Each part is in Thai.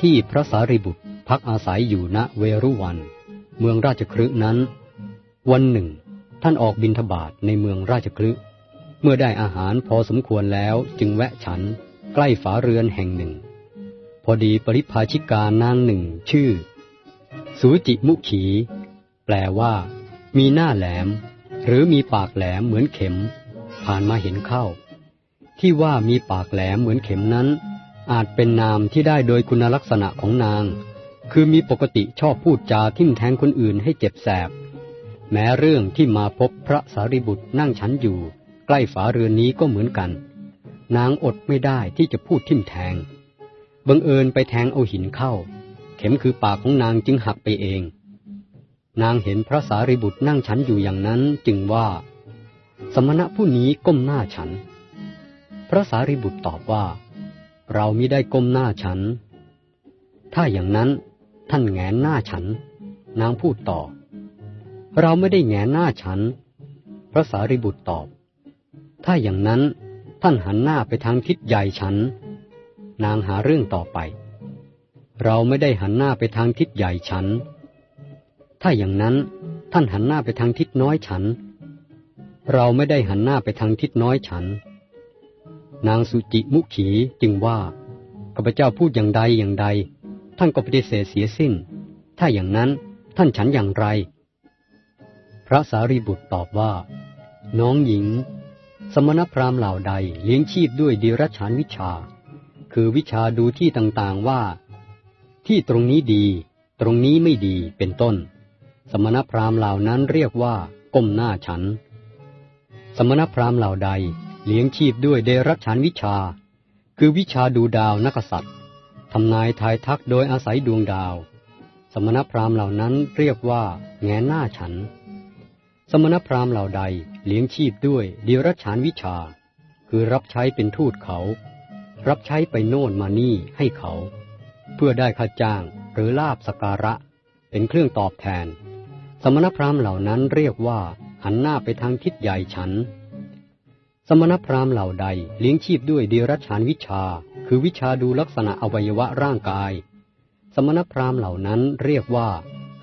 ที่พระสารีบุตรพักอาศัยอยู่ณเวรุวัน เมืองราชครึนั้น วันหนึ่ง ท่านออกบินทบาทในเมืองราชครึเมื่อได้อาหารพอสมควรแล้วจึงแวะฉันใกล้ฝาเรือนแห่งหนึ่ง พอดีปริพาชิกานางหนึ่งชื่อ สูจิมุขี แปลว่า มีหน้าแหลม หรือมีปากแหลมเหมือนเข็ม ผ่านมาเห็นเข้า ที่ว่ามีปากแหลมเหมือนเข็มนั้น อาจเป็นนามที่ได้โดยคุณลักษณะของนาง คือมีปกติชอบพูดจาทิ่มแทงคนอื่นให้เจ็บแสบ แม้เรื่องที่มาพบพระสารีบุตรนั่งฉันอยู่ ใกล้ฝาเรือนนี้ก็เหมือนกัน นางอดไม่ได้ที่จะพูดทิ่มแทง บังเอิญไปแทงเอาหินเข้า เข็มคือปากของนางจึงหักไปเอง นางเห็นพระสารีบุตรนั่งฉันอยู่อย่างนั้นจึงว่า สมณะผู้นี้ก้มหน้าฉัน พระสารีบุตรตอบว่า เรามิได้ก้มหน้าฉัน ถ้าอย่างนั้นท่านแงนหน้าฉัน นางพูดต่อ เราไม่ได้แงนหน้าฉัน พระสารีบุตรตอบ ถ้าอย่างนั้นท่านหันหน้าไปทางทิศใหญ่ฉัน นางหาเรื่องต่อไป เราไม่ได้หันหน้าไปทางทิศใหญ่ฉัน ถ้าอย่างนั้นท่านหันหน้าไปทางทิศน้อยฉัน เราไม่ได้หันหน้าไปทางทิศน้อยฉัน นางสุจิมุขีจึงว่าข้าพเจ้าพูดอย่างใดอย่างใด ท่านก็ปฏิเสธเสียสิ้น ถ้าอย่างนั้นท่านฉันอย่างไร พระสารีบุตรตอบว่า น้องหญิง สมณพราหมณ์เหล่าใดเลี้ยงชีพด้วยดีรัชานวิชา คือวิชาดูที่ต่างๆว่า ที่ตรงนี้ดี ตรงนี้ไม่ดีเป็นต้น สมณพราหมณ์เหล่านั้นเรียกว่าก้มหน้าฉัน สมณพราหมณ์เหล่าใด เลี้ยงชีพด้วยเดรัจฉานวิชา คือวิชาดูดาวนักษัตริย์ทำนายทายทักโดยอาศัยดวงดาว สมณพราหมณ์เหล่านั้นเรียกว่า แงหน้าฉัน สมณพราหมณ์เหล่าใดเลี้ยงชีพด้วยเดรัจฉานวิชา คือรับใช้เป็นทูตเขา รับใช้ไปโน่นมานี่ให้เขา เพื่อได้ค่าจ้างหรือลาบสการะ เป็นเครื่องตอบแทน สมณพราหมณ์เหล่านั้นเรียกว่าหันหน้าไปทางทิศใหญ่ฉัน สมณพราหมณ์เหล่าใดเลี้ยงชีพด้วยเดรัจฉานวิชา คือวิชาดูลักษณะอวัยวะร่างกาย สมณพราหมณ์เหล่านั้นเรียกว่า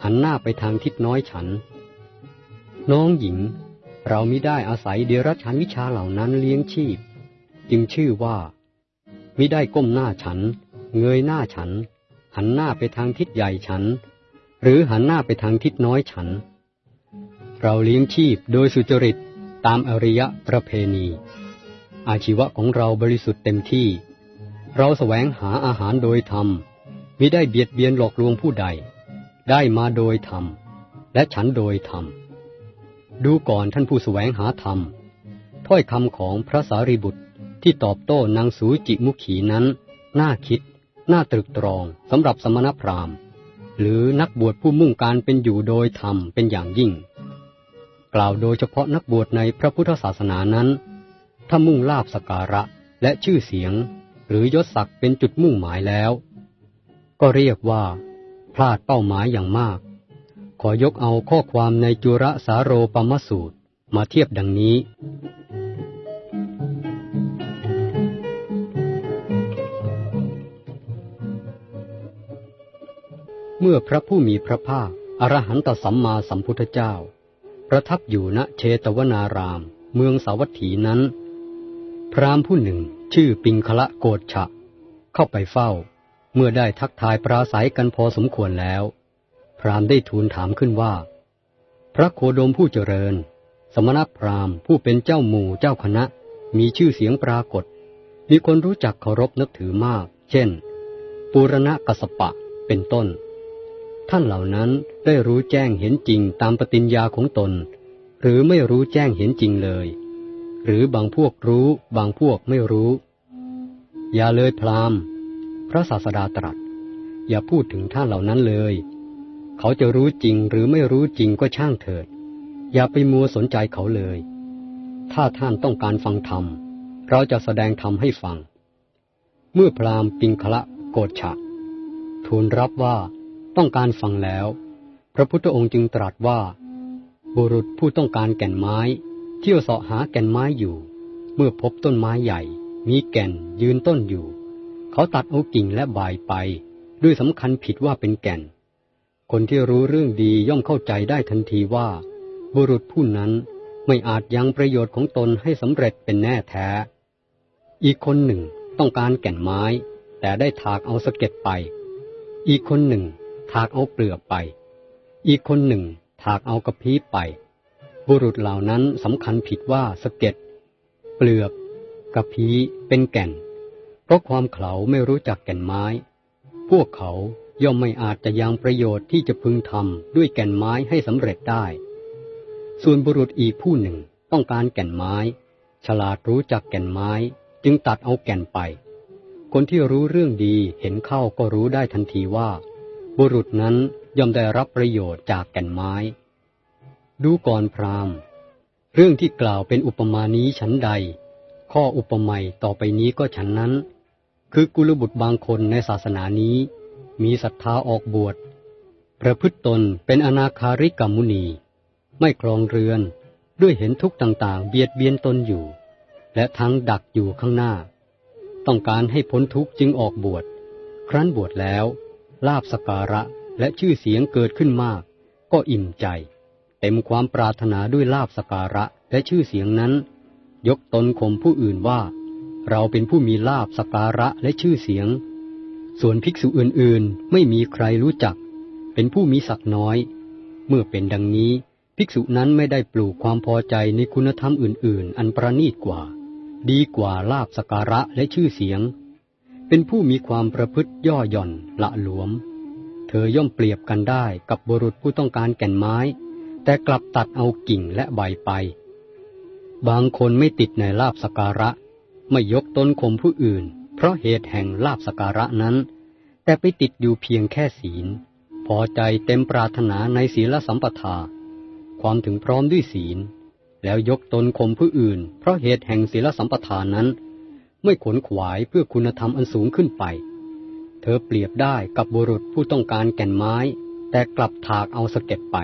หันหน้าไปทางทิศน้อยฉัน น้องหญิง เรามิได้อาศัยเดรัจฉานวิชาเหล่านั้นเลี้ยงชีพ จึงชื่อว่ามิได้ก้มหน้าฉัน เงยหน้าฉัน หันหน้าไปทางทิศใหญ่ฉัน หรือหันหน้าไปทางทิศน้อยฉัน เราเลี้ยงชีพโดยสุจริต ตามอริยประเพณี อาชีวะของเราบริสุทธิ์เต็มที่ เราแสวงหาอาหารโดยธรรมมิได้เบียดเบียนหลอกลวงผู้ใด ได้มาโดยธรรม และฉันโดยธรรม ดูก่อนท่านผู้แสวงหาธรรม ถ้อยคำของพระสารีบุตรที่ตอบโต้นางสูจิมุขีนั้น น่าคิด น่าตรึกตรองสำหรับสมณพราหมณ์ หรือนักบวชผู้มุ่งการเป็นอยู่โดยธรรมเป็นอย่างยิ่ง กล่าวโดยเฉพาะนักบวชในพระพุทธศาสนานั้น ถ้ามุ่งลาบสการะและชื่อเสียง หรือยศศักดิ์เป็นจุดมุ่งหมายแล้ว ก็เรียกว่า พลาดเป้าหมายอย่างมาก ขอยกเอาข้อความในจุระสาโรปมสูตรมาเทียบดังนี้เมื่อพระผู้มีพระภาค อรหันตสัมมาสัมพุทธเจ้า ประทับอยู่ณเชตวนาราม เมืองสาวัตถีนั้น พราหมณ์ผู้หนึ่งชื่อปิงคละโกฏฉะ เข้าไปเฝ้า เมื่อได้ทักทายปราศัยกันพอสมควรแล้ว พราหมณ์ได้ทูลถามขึ้นว่า พระโคดมผู้เจริญ สมณพราหมณ์ผู้เป็นเจ้าหมู่เจ้าคณะ มีชื่อเสียงปรากฏ มีคนรู้จักเคารพนับถือมาก เช่น ปูรณะกสปะเป็นต้น ท่านเหล่านั้นได้รู้แจ้งเห็นจริงตามปฏิญญาของตน หรือไม่รู้แจ้งเห็นจริงเลย หรือบางพวกรู้บางพวกไม่รู้ อย่าเลยพรามพระศาสดาตรัส อย่าพูดถึงท่านเหล่านั้นเลย เขาจะรู้จริงหรือไม่รู้จริงก็ช่างเถิด อย่าไปมัวสนใจเขาเลย ถ้าท่านต้องการฟังธรรม เราจะแสดงธรรมให้ฟัง เมื่อพรามปิงคละโกฏฉะทูลรับว่า ต้องการฟังแล้ว พระพุทธองค์จึงตรัสว่า บุรุษผู้ต้องการแก่นไม้ เที่ยวเสาะหาแก่นไม้อยู่ เมื่อพบต้นไม้ใหญ่ มีแก่นยืนต้นอยู่ เขาตัดเอากิ่งและใบไป ด้วยสำคัญผิดว่าเป็นแก่น คนที่รู้เรื่องดีย่อมเข้าใจได้ทันทีว่า บุรุษผู้นั้นไม่อาจยังประโยชน์ของตนให้สำเร็จเป็นแน่แท้ อีกคนหนึ่งต้องการแก่นไม้ แต่ได้ถากเอาสะเก็ดไป อีกคนหนึ่ง ถากเอาเปลือกไป อีกคนหนึ่งถากเอากระพี้ไป บุรุษเหล่านั้นสำคัญผิดว่าสะเก็ด เปลือก กระพี้เป็นแก่น เพราะความเขาไม่รู้จักแก่นไม้ พวกเขาย่อมไม่อาจจะยังประโยชน์ที่จะพึงทำด้วยแก่นไม้ให้สำเร็จได้ ส่วนบุรุษอีกผู้หนึ่งต้องการแก่นไม้ ฉลาดรู้จักแก่นไม้ จึงตัดเอาแก่นไป คนที่รู้เรื่องดีเห็นเข้าก็รู้ได้ทันทีว่า บุรุษนั้นย่อมได้รับประโยชน์จากแก่นไม้ ดูก่อนพราหมณ์ เรื่องที่กล่าวเป็นอุปมานี้ฉันใด ข้ออุปมาต่อไปนี้ก็ฉันนั้น คือกุลบุตรบางคนในศาสนานี้ มีศรัทธาออกบวช ประพฤติตนเป็นอนาคาริกรรมุนี ไม่ครองเรือนด้วยเห็นทุกข์ต่าง ๆ เบียดเบียนตนอยู่ และทั้งดักอยู่ข้างหน้า ต้องการให้พ้นทุกข์จึงออกบวช ครั้นบวชแล้ว ลาบสการะและชื่อเสียงเกิดขึ้นมาก ก็อิ่มใจ เต็มความปรารถนาด้วยลาบสการะและชื่อเสียงนั้น ยกตนข่มผู้อื่นว่า เราเป็นผู้มีลาบสการะและชื่อเสียง ส่วนภิกษุอื่นๆไม่มีใครรู้จัก เป็นผู้มีศักน้อย เมื่อเป็นดังนี้ ภิกษุนั้นไม่ได้ปลูกความพอใจในคุณธรรมอื่น ๆ อันประณีตกว่า ดีกว่าลาบสการะและชื่อเสียง เป็นผู้มีความประพฤติย่อหย่อนละหลวม เธอย่อมเปรียบกันได้กับบุรุษผู้ต้องการแก่นไม้ แต่กลับตัดเอากิ่งและใบไป บางคนไม่ติดในลาบสการะ ไม่ยกตนข่มผู้อื่น เพราะเหตุแห่งลาบสการะนั้น แต่ไปติดอยู่เพียงแค่ศีล พอใจเต็มปรารถนาในศีลสัมปทา ความถึงพร้อมด้วยศีล แล้วยกตนข่มผู้อื่น เพราะเหตุแห่งศีลสัมปทานนั้น ไม่ขนขวายเพื่อคุณธรรมอันสูงขึ้นไป เธอเปรียบได้กับบุรุษผู้ต้องการแก่นไม้ แต่กลับถากเอาสเก็ตไป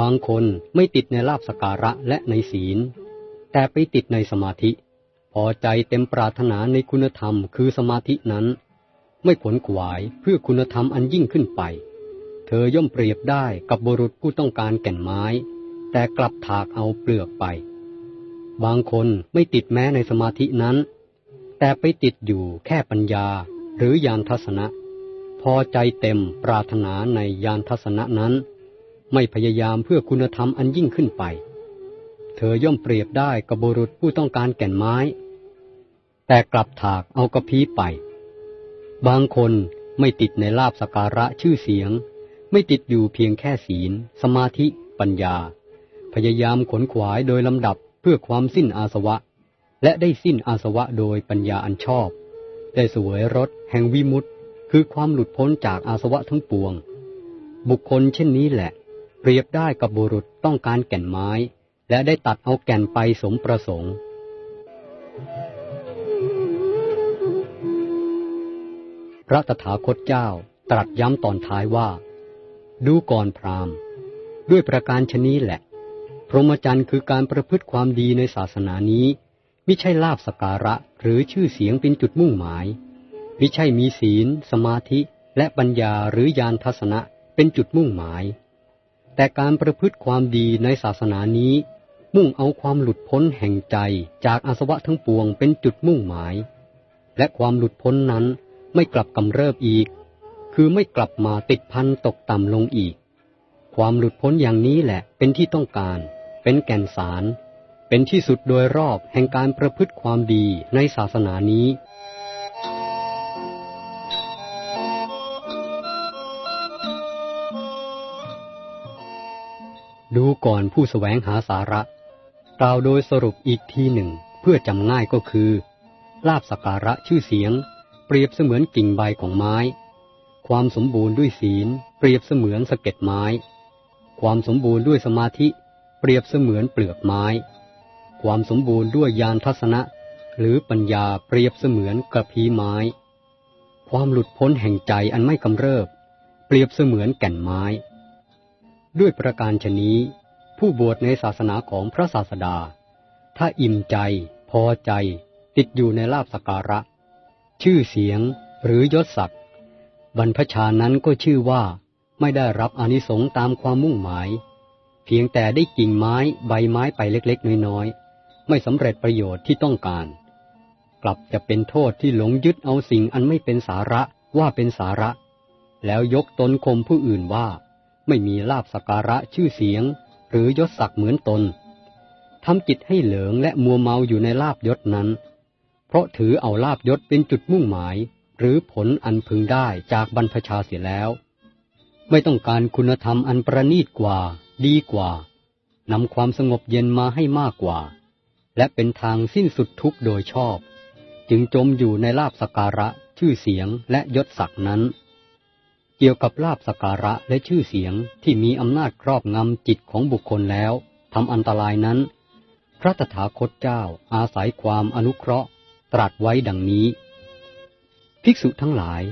บางคนไม่ติดในลาบสการะและในศีล แต่ไปติดในสมาธิ พอใจเต็มปรารถนาในคุณธรรมคือสมาธินั้น ไม่ขนขวายเพื่อคุณธรรมอันยิ่งขึ้นไป เธอย่อมเปรียบได้กับบุรุษผู้ต้องการแก่นไม้ แต่กลับถากเอาเปลือกไปบางคนไม่ติดแม้ในสมาธินั้น แต่ไปติดอยู่แค่ปัญญาหรือยานทัศนะ พอใจเต็มปรารถนาในยานทัศนะนั้น ไม่พยายามเพื่อคุณธรรมอันยิ่งขึ้นไป เธอย่อมเปรียบได้กับบุรุษผู้ต้องการแก่นไม้ แต่กลับถากเอากระพี้ไป บางคนไม่ติดในลาบสการะชื่อเสียง ไม่ติดอยู่เพียงแค่ศีล สมาธิ ปัญญา พยายามขนขวายโดยลำดับเพื่อความสิ้นอาสวะ และได้สิ้นอาสวะโดยปัญญาอันชอบ ได้สวยรสแห่งวิมุตต์คือความหลุดพ้นจากอาสวะทั้งปวง บุคคลเช่นนี้แหละ เปรียบได้กับบุรุษต้องการแก่นไม้ และได้ตัดเอาแก่นไปสมประสงค์ พระตถาคตเจ้าตรัสย้ำตอนท้ายว่า ดูก่อนพรามด้วยประการชนี้แหละ พรหมจรรย์คือการประพฤติความดีในศาสนานี้ ม่ใช่ลาบสการะหรือชื่อเสียงเป็นจุดมุ่งหมายไม่ใช่มีศีล สมาธิและปัญญาหรือญาณทัศนะเป็นจุดมุ่งหมาย แต่การประพฤติความดีในศาสนานี้ มุ่งเอาความหลุดพ้นแห่งใจจากอาสวะทั้งปวงเป็นจุดมุ่งหมาย และความหลุดพ้นนั้นไม่กลับกำเริบอีก คือไม่กลับมาติดพันตกต่ำลงอีก ความหลุดพ้นอย่างนี้แหละเป็นที่ต้องการ เป็นแก่นสาร เป็นที่สุดโดยรอบแห่งการประพฤติความดีในศาสนานี้ ดูก่อนผู้สแสวงหาสาระกล่าวโดยสรุปอีกทีหนึ่ง เพื่อจำง่ายก็คือ ลาบสการะชื่อเสียง เปรียบเสมือนกิ่งใบของไม้ ความสมบูรณ์ด้วยศีล เปรียบเสมือนสะเก็ดไม้ ความสมบูรณ์ด้วยสมาธิเปรียบเสมือนเปลือกไม้ ความสมบูรณ์ด้วยยานทัศนะ หรือปัญญาเปรียบเสมือนกระพีไม้ ความหลุดพ้นแห่งใจอันไม่กำเริบ เปรียบเสมือนแก่นไม้ ด้วยประการชนี้ ผู้บวชในศาสนาของพระศาสดา ถ้าอิ่มใจ พอใจ ติดอยู่ในลาบสการะ ชื่อเสียงหรือยศศักดิ์บรรพชานั้นก็ชื่อว่าไม่ได้รับอนิสงส์ตามความมุ่งหมาย เพียงแต่ได้กิ่งไม้ใบไม้ไปเล็กๆ น้อยๆ ไม่สำเร็จประโยชน์ที่ต้องการ กลับจะเป็นโทษที่หลงยึดเอาสิ่งอันไม่เป็นสาระว่าเป็นสาระ แล้วยกตนข่มผู้อื่นว่า ไม่มีลาบสการะชื่อเสียง หรือยศศักดิ์เหมือนตนทำจิตให้เหลืองและมัวเมาอยู่ในลาบยศนั้น เพราะถือเอาลาบยศเป็นจุดมุ่งหมาย หรือผลอันพึงได้จากบรรพชาเสียแล้ว ไม่ต้องการคุณธรรมอันประณีตกว่า ดีกว่านำความสงบเย็นมาให้มากกว่า และเป็นทางสิ้นสุดทุกโดยชอบ จึงจมอยู่ในลาบสการะชื่อเสียงและยศศักดิ์นั้น เกี่ยวกับลาบสการะและชื่อเสียงที่มีอำนาจครอบงำจิตของบุคคลแล้วทำอันตรายนั้น พระตถาคตเจ้าอาศัยความอนุเคราะห์ตรัสไว้ดังนี้ ภิกษุทั้งหลาย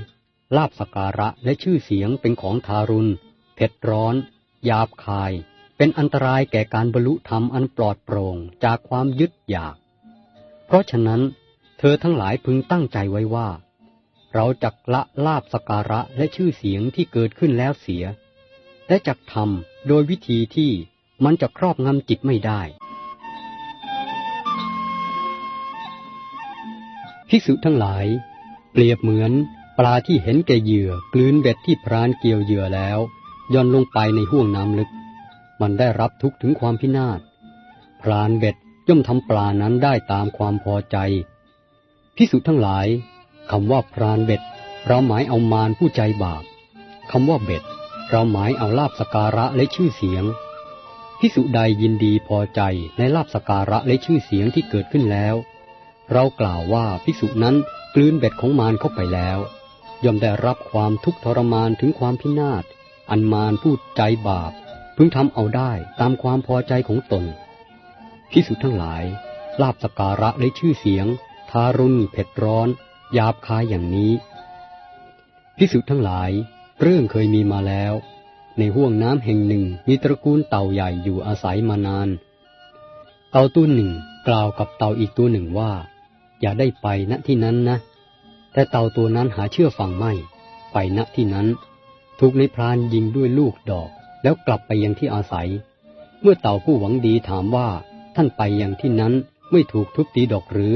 ลาบสการะและชื่อเสียงเป็นของทารุณ เผ็ดร้อน หยาบคาย เป็นอันตรายแก่การบรรลุธรรมอันปลอดโปร่งจากความยึดอยาก เพราะฉะนั้น เธอทั้งหลายพึงตั้งใจไว้ว่า เราจักละลาบสการะและชื่อเสียงที่เกิดขึ้นแล้วเสีย และจักทำโดยวิธีที่มันจะครอบงำจิตไม่ได้ภิกษุทั้งหลาย เปรียบเหมือน ปลาที่เห็นแก่เหยื่อกลืนเบ็ดที่พรานเกี่ยวเหยื่อแล้วย่อนลงไปในห้วงน้ำลึก มันได้รับทุกถึงความพินาศพรานเบ็ดย่อมทำปลานั้นได้ตามความพอใจภิกษุทั้งหลายคำว่าพรานเบ็ด เราหมายเอามารผู้ใจบาปคำว่าเบ็ด เราหมายเอาลาบสการะและชื่อเสียง พิสุใดยินดีพอใจในลาบสการะและชื่อเสียงที่เกิดขึ้นแล้ว เรากล่าวว่าพิสุนั้นกลืนเบ็ดของมารเข้าไปแล้ว ย่อมได้รับความทุกข์ทรมานถึงความพินาศอันมารผู้ใจบาป พึงทำเอาได้ตามความพอใจของตนพิสุทั้งหลาย ลาบสการะและชื่อเสียง ทารุณเผ็ดร้อนหยาบคายอย่างนี้พิสุทั้งหลาย เรื่องเคยมีมาแล้ว ในห้วงน้ำแห่งหนึ่งมีตระกูลเต่าใหญ่อยู่อาศัยมานาน เต่าตัวหนึ่งกล่าวกับเต่าอีกตัวหนึ่งว่า อย่าได้ไปณที่นั้นนะ แต่เต่าตัวนั้นหาเชื่อฟังไม่ ไปณที่นั้น ถูกในพรานยิงด้วยลูกดอก แล้วกลับไปยังที่อาศัย เมื่อเต่าผู้หวังดีถามว่าท่านไปยังที่นั้นไม่ถูกทุบตีดอกหรือ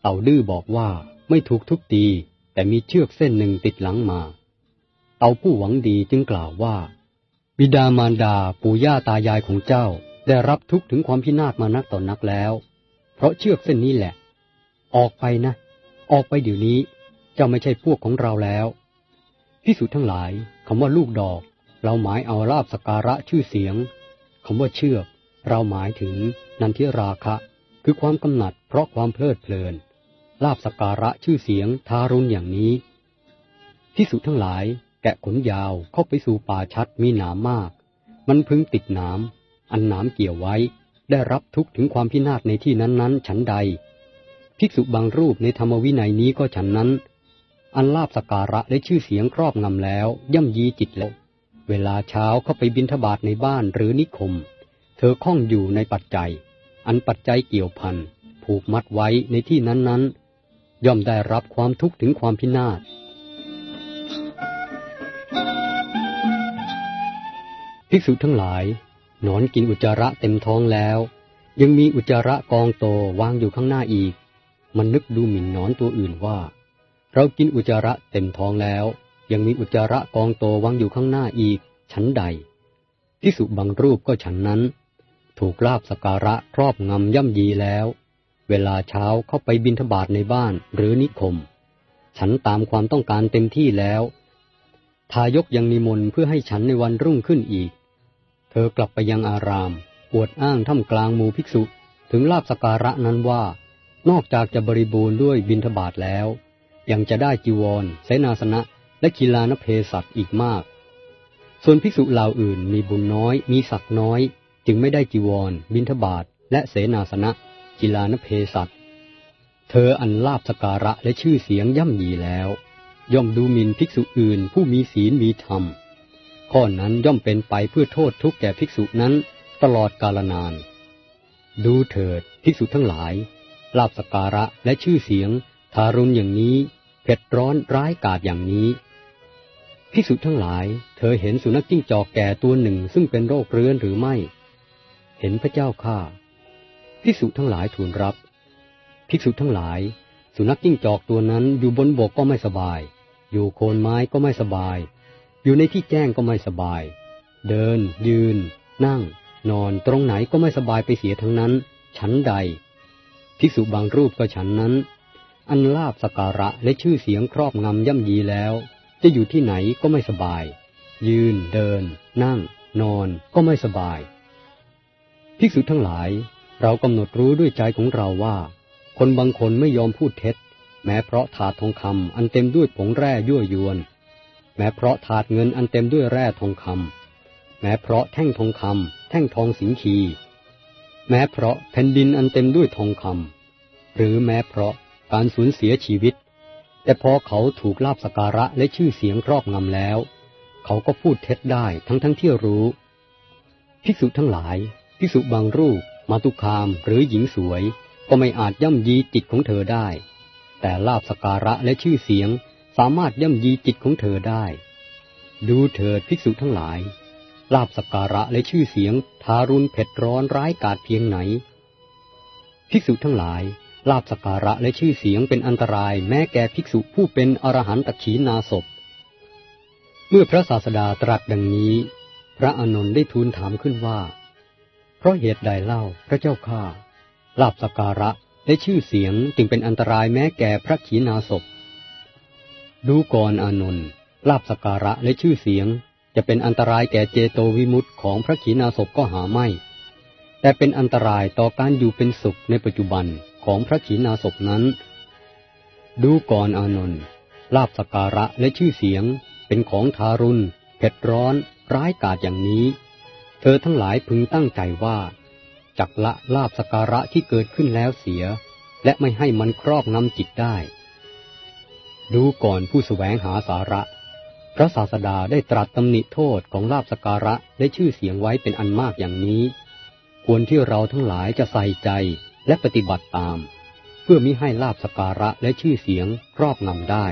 เต่าดื้อบอกว่าไม่ถูกทุบตี แต่มีเชือกเส้นหนึ่งติดหลังมา เต่าผู้หวังดีจึงกล่าวว่า บิดามารดาปู่ย่าตายายของเจ้าได้รับทุกข์ถึงความพินาศมานักต่อนนักแล้ว เพราะเชือกเส้นนี้แหละ ออกไปนะ ออกไปเดี๋ยวนี้ เจ้าไม่ใช่พวกของเราแล้วพิสุทั้งหลายคำว่าลูกดอก เราหมายเอาลาบสการะชื่อเสียงคำว่าเชือกเราหมายถึงนันทิราคะ คือความกำหนัดเพราะความเพลิดเพลิน ลาบสการะชื่อเสียงทารุณอย่างนี้พิสุดทั้งหลายแกะขนยาวเข้าไปสู่ป่าชัดมีหนามมาก มันพึงติดหนามอันหนามเกี่ยวไว้ ได้รับทุกถึงความพินาศในที่นั้นๆ ฉันใด ภิกษุบางรูปในธรรมวินัยนี้ก็ฉันนั้น อันลาบสการะและชื่อเสียงครอบงำแล้ว ย่ำยีจิตแล้ว เวลาเช้าเข้าไปบินทบาทในบ้านหรือนิคม เธอคล้องอยู่ในปัจจัย อันปัจจัยเกี่ยวพันผูกมัดไว้ในที่นั้นๆ ย่อมได้รับความทุกข์ถึงความพินาศภิกษุทั้งหลาย นอนกินอุจจาระเต็มท้องแล้ว ยังมีอุจจาระกองโตวางอยู่ข้างหน้าอีก มันนึกดูหมิ่นนอนตัวอื่นว่า เรากินอุจจาระเต็มท้องแล้ว ยังมีอุจจาระกองโตวางอยู่ข้างหน้าอีก ชั้นใดภิกษุบางรูปก็ฉันนั้น ถูกลาบสการะครอบงำย่ำยีแล้ว เวลาเช้าเข้าไปบินทบาทในบ้านหรือนิคม ฉันตามความต้องการเต็มที่แล้ว ทายกยังนิมนต์เพื่อให้ฉันในวันรุ่งขึ้นอีก เธอกลับไปยังอาราม อวดอ้างท่ามกลางหมู่ภิกษุถึงลาบสการะนั้นว่า นอกจากจะบริบูรณ์ด้วยบินทบาทแล้ว ยังจะได้จีวรเสนาสนะ และกีฬานเพศัตอีกมาก ส่วนภิกษุเหล่าอื่นมีบุญน้อย มีศักน้อย จึงไม่ได้จีวร บินทบาทและเสนาสนะกิลานเพสัตเธออันลาบสการะและชื่อเสียงย่ำยีแล้ว ย่อมดูหมิ่นภิกษุอื่น ผู้มีศีลมีธรรม ข้อนั้นย่อมเป็นไปเพื่อโทษทุกแก่ภิกษุนั้นตลอดกาลนาน ดูเถิดภิกษุทั้งหลาย ลาบสการะและชื่อเสียงทารุณอย่างนี้เผ็ดร้อนร้ายกาจอย่างนี้ ภิกษุทั้งหลาย เธอเห็นสุนัขจิ้งจอกแก่ตัวหนึ่งซึ่งเป็นโรคเรื้อนหรือไม่ เห็นพระเจ้าข้าภิกษุทั้งหลายทูลรับ ภิกษุทั้งหลาย สุนัขจิ้งจอกตัวนั้นอยู่บนบกก็ไม่สบาย อยู่โคนไม้ก็ไม่สบาย อยู่ในที่แจ้งก็ไม่สบาย เดิน ยืน นั่ง นอนตรงไหนก็ไม่สบายไปเสียทั้งนั้น ฉันใด ภิกษุบางรูปก็ฉันนั้น อันลาบสการะและชื่อเสียงครอบงำย่ำยีแล้ว จะอยู่ที่ไหนก็ไม่สบาย ยืน เดิน นั่ง นอนก็ไม่สบาย ภิกษุทั้งหลาย เรากำหนดรู้ด้วยใจของเราว่า คนบางคนไม่ยอมพูดเท็จ แม้เพราะถาดทองคำอันเต็มด้วยผงแร่ยั่วยวน แม้เพราะถาดเงินอันเต็มด้วยแร่ทองคำแม้เพราะแท่งทองคำแท่งทองสิงคี แม้เพราะแผ่นดินอันเต็มด้วยทองคำหรือแม้เพราะการสูญเสียชีวิต แต่พอเขาถูกลาบสการะและชื่อเสียงครอบงำแล้ว เขาก็พูดเท็จได้ทั้งทั้งที่รู้ ภิกษุทั้งหลาย ภิกษุบางรูป มาตุคามหรือหญิงสวย ก็ไม่อาจย่ำยีจิตของเธอได้ แต่ลาบสการะและชื่อเสียงสามารถย่ำยีจิตของเธอได้ ดูเถิดภิกษุทั้งหลาย ลาบสการะและชื่อเสียงทารุณเผ็ดร้อนร้ายกาจเพียงไหน ภิกษุทั้งหลาย ลาบสการะและชื่อเสียงเป็นอันตรายแม้แก่ภิกษุผู้เป็นอรหันตขีนาศพ เมื่อพระศาสดาตรัสดังนี้ พระอานนท์ได้ทูลถามขึ้นว่า เพราะเหตุใดเล่าพระเจ้าข้าลาบสการะและชื่อเสียงจึงเป็นอันตรายแม้แก่พระขีนาศพ ดูก่อนอานนท์ลาบสการะและชื่อเสียง จะเป็นอันตรายแก่เจโตวิมุตต์ของพระขีนาศพก็หาไม่ แต่เป็นอันตรายต่อการอยู่เป็นสุขในปัจจุบัน ของพระขีณาสพนั้น ดูก่อนอานนท์ลาบสการะและชื่อเสียงเป็นของทารุณเผ็ดร้อนร้ายกาจอย่างนี้ เธอทั้งหลายพึงตั้งใจว่าจักละลาบสการะที่เกิดขึ้นแล้วเสีย และไม่ให้มันครอบงำจิตได้ ดูก่อนผู้สแสวงหาสาระ พระศาสดาได้ตรัสตำหนิโทษของลาบสการะและชื่อเสียงไว้เป็นอันมากอย่างนี้ ควรที่เราทั้งหลายจะใส่ใจ และปฏิบัติตาม เพื่อมิให้ลาบสการะและชื่อเสียงครอบงำได้